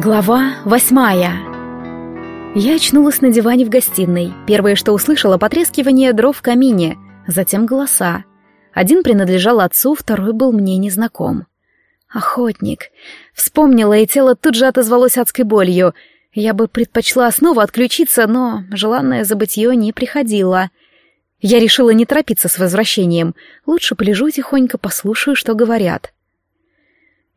Глава восьмая Я очнулась на диване в гостиной. Первое, что услышала, потрескивание дров в камине, затем голоса. Один принадлежал отцу, второй был мне незнаком. Охотник. Вспомнила, и тело тут же отозвалось адской болью. Я бы предпочла снова отключиться, но желанное забытье не приходило. Я решила не торопиться с возвращением. Лучше полежу тихонько, послушаю, что говорят.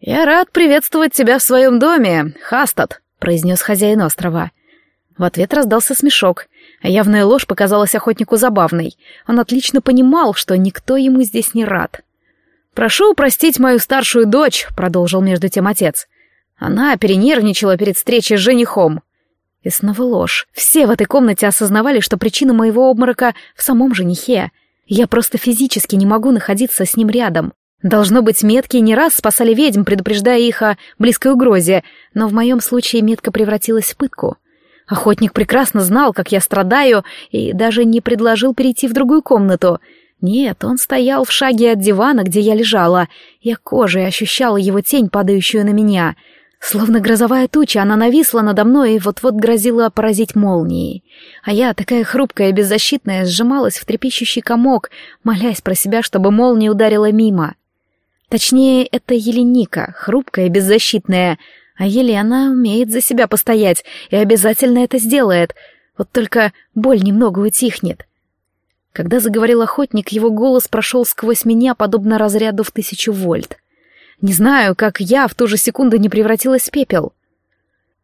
«Я рад приветствовать тебя в своем доме, Хастад», — произнес хозяин острова. В ответ раздался смешок, а явная ложь показалась охотнику забавной. Он отлично понимал, что никто ему здесь не рад. «Прошу простить мою старшую дочь», — продолжил между тем отец. Она перенервничала перед встречей с женихом. И снова ложь. Все в этой комнате осознавали, что причина моего обморока в самом женихе. Я просто физически не могу находиться с ним рядом. Должно быть, метки не раз спасали ведьм, предупреждая их о близкой угрозе, но в моем случае метка превратилась в пытку. Охотник прекрасно знал, как я страдаю, и даже не предложил перейти в другую комнату. Нет, он стоял в шаге от дивана, где я лежала. Я кожей ощущала его тень, падающую на меня. Словно грозовая туча, она нависла надо мной и вот-вот грозила поразить молнией. А я, такая хрупкая и беззащитная, сжималась в трепещущий комок, молясь про себя, чтобы молния ударила мимо. Точнее, это Еленика, хрупкая беззащитная, а Елена умеет за себя постоять и обязательно это сделает, вот только боль немного утихнет. Когда заговорил охотник, его голос прошел сквозь меня, подобно разряду в тысячу вольт. Не знаю, как я в ту же секунду не превратилась в пепел.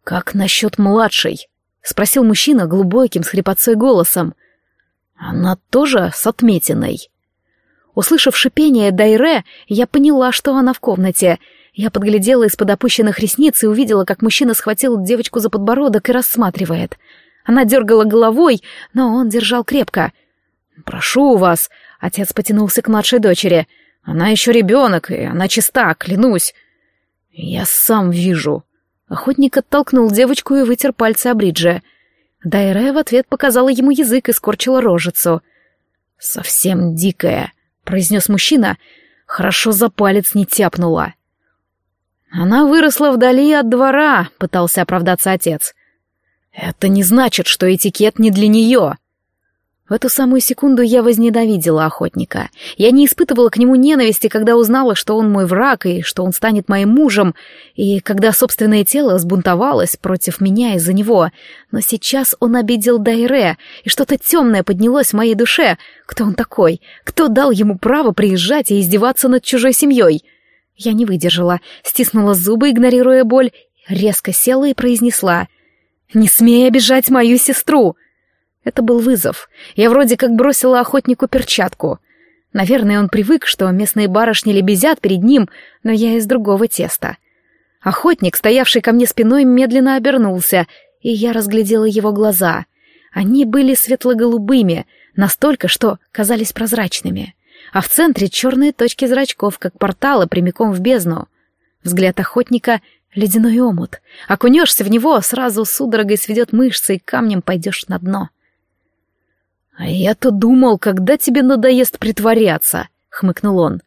«Как насчет младшей?» — спросил мужчина глубоким с хрипотцой голосом. «Она тоже с отметиной?» Услышав шипение Дайре, я поняла, что она в комнате. Я подглядела из-под опущенных ресниц и увидела, как мужчина схватил девочку за подбородок и рассматривает. Она дергала головой, но он держал крепко. «Прошу вас», — отец потянулся к младшей дочери. «Она еще ребенок, и она чиста, клянусь». «Я сам вижу». Охотник оттолкнул девочку и вытер пальцы о бридже. Дайре в ответ показала ему язык и скорчила рожицу. «Совсем дикая», произнес мужчина, хорошо за палец не тяпнула. Она выросла вдали от двора, пытался оправдаться отец. Это не значит, что этикет не для нее. В эту самую секунду я возненавидела охотника. Я не испытывала к нему ненависти, когда узнала, что он мой враг и что он станет моим мужем, и когда собственное тело сбунтовалось против меня из-за него. Но сейчас он обидел Дайре, и что-то темное поднялось в моей душе. Кто он такой? Кто дал ему право приезжать и издеваться над чужой семьей? Я не выдержала, стиснула зубы, игнорируя боль, резко села и произнесла «Не смей обижать мою сестру!» Это был вызов. Я вроде как бросила охотнику перчатку. Наверное, он привык, что местные барышни лебезят перед ним, но я из другого теста. Охотник, стоявший ко мне спиной, медленно обернулся, и я разглядела его глаза. Они были светло-голубыми, настолько, что казались прозрачными. А в центре черные точки зрачков, как порталы прямиком в бездну. Взгляд охотника — ледяной омут. Окунешься в него, сразу судорогой сведет мышцы, и камнем пойдешь на дно. «А я-то думал, когда тебе надоест притворяться», — хмыкнул он.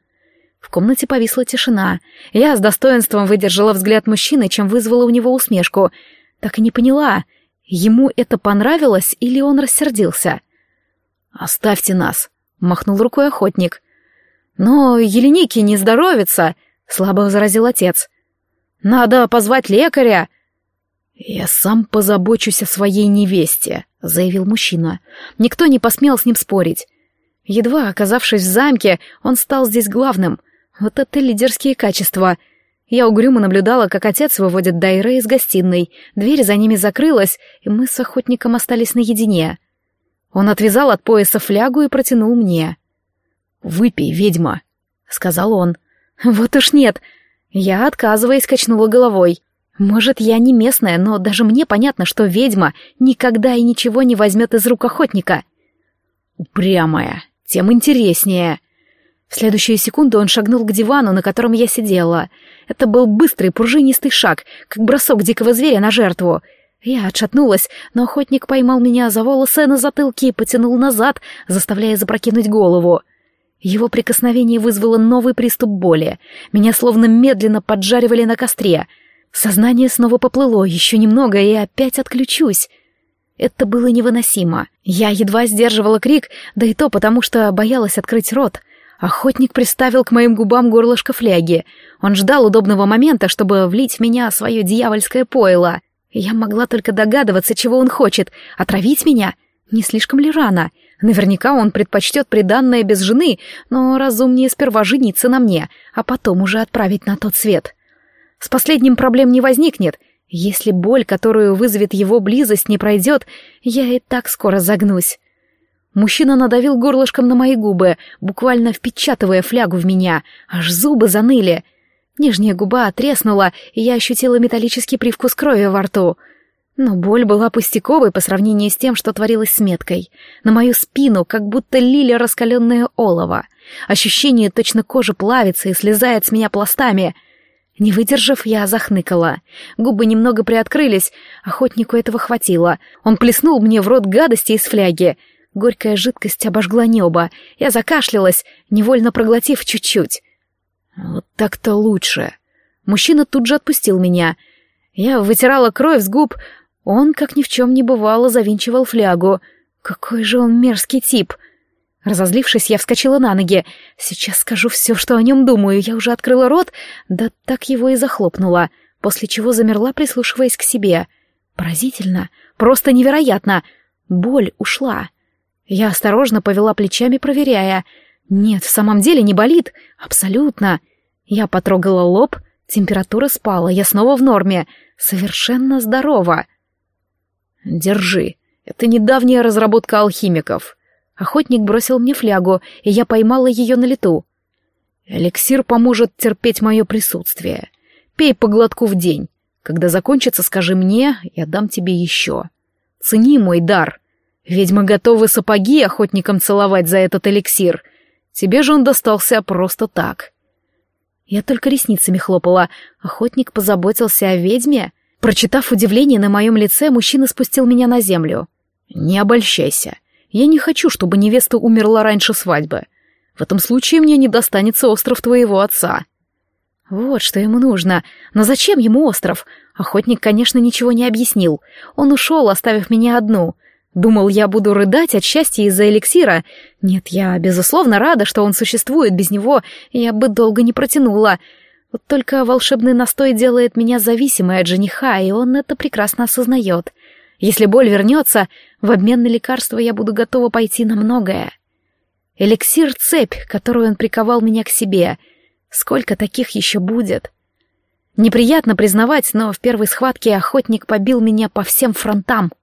В комнате повисла тишина. Я с достоинством выдержала взгляд мужчины, чем вызвала у него усмешку. Так и не поняла, ему это понравилось или он рассердился. «Оставьте нас», — махнул рукой охотник. «Но Еленике не здоровится», — слабо возразил отец. «Надо позвать лекаря». «Я сам позабочусь о своей невесте», — заявил мужчина. Никто не посмел с ним спорить. Едва оказавшись в замке, он стал здесь главным. Вот это лидерские качества. Я угрюмо наблюдала, как отец выводит Дайре из гостиной. Дверь за ними закрылась, и мы с охотником остались наедине. Он отвязал от пояса флягу и протянул мне. «Выпей, ведьма», — сказал он. «Вот уж нет». Я, отказываясь, качнула головой. Может, я не местная, но даже мне понятно, что ведьма никогда и ничего не возьмет из рук охотника. Упрямая, тем интереснее. В следующую секунду он шагнул к дивану, на котором я сидела. Это был быстрый, пружинистый шаг, как бросок дикого зверя на жертву. Я отшатнулась, но охотник поймал меня за волосы на затылке и потянул назад, заставляя запрокинуть голову. Его прикосновение вызвало новый приступ боли. Меня словно медленно поджаривали на костре — Сознание снова поплыло, еще немного, и опять отключусь. Это было невыносимо. Я едва сдерживала крик, да и то потому, что боялась открыть рот. Охотник приставил к моим губам горлышко фляги. Он ждал удобного момента, чтобы влить в меня свое дьявольское пойло. Я могла только догадываться, чего он хочет. Отравить меня? Не слишком ли рано? Наверняка он предпочтет приданное без жены, но разумнее сперва жениться на мне, а потом уже отправить на тот свет. С последним проблем не возникнет — если боль, которую вызовет его близость, не пройдет, я и так скоро загнусь. Мужчина надавил горлышком на мои губы, буквально впечатывая флягу в меня, аж зубы заныли. Нижняя губа отреснула, и я ощутила металлический привкус крови во рту. Но боль была пустяковой по сравнению с тем, что творилось с меткой. На мою спину как будто лили раскаленное олово. Ощущение, точно кожа плавится и слезает с меня пластами — не выдержав, я захныкала. Губы немного приоткрылись, охотнику этого хватило. Он плеснул мне в рот гадости из фляги. Горькая жидкость обожгла небо. Я закашлялась, невольно проглотив чуть-чуть. Вот так-то лучше. Мужчина тут же отпустил меня. Я вытирала кровь с губ. Он, как ни в чем не бывало, завинчивал флягу. Какой же он мерзкий тип. Разозлившись, я вскочила на ноги. Сейчас скажу все, что о нем думаю. Я уже открыла рот, да так его и захлопнула, после чего замерла, прислушиваясь к себе. Поразительно, просто невероятно. Боль ушла. Я осторожно повела плечами, проверяя. Нет, в самом деле не болит. Абсолютно. Я потрогала лоб, температура спала, я снова в норме. Совершенно здорова. Держи. Это недавняя разработка алхимиков. Охотник бросил мне флягу, и я поймала ее на лету. «Эликсир поможет терпеть мое присутствие. Пей по глотку в день. Когда закончится, скажи мне, я дам тебе еще. Цени мой дар. Ведьмы готовы сапоги охотникам целовать за этот эликсир. Тебе же он достался просто так». Я только ресницами хлопала. Охотник позаботился о ведьме. Прочитав удивление на моем лице, мужчина спустил меня на землю. «Не обольщайся. Я не хочу, чтобы невеста умерла раньше свадьбы. В этом случае мне не достанется остров твоего отца». Вот что ему нужно. Но зачем ему остров? Охотник, конечно, ничего не объяснил. Он ушел, оставив меня одну. Думал, я буду рыдать от счастья из-за эликсира. Нет, я, безусловно, рада, что он существует. Без него я бы долго не протянула. Вот только волшебный настой делает меня зависимой от жениха, и он это прекрасно осознает. Если боль вернется, в обмен на лекарство я буду готова пойти на многое. Эликсир — цепь, которую он приковал меня к себе. Сколько таких еще будет? Неприятно признавать, но в первой схватке охотник побил меня по всем фронтам —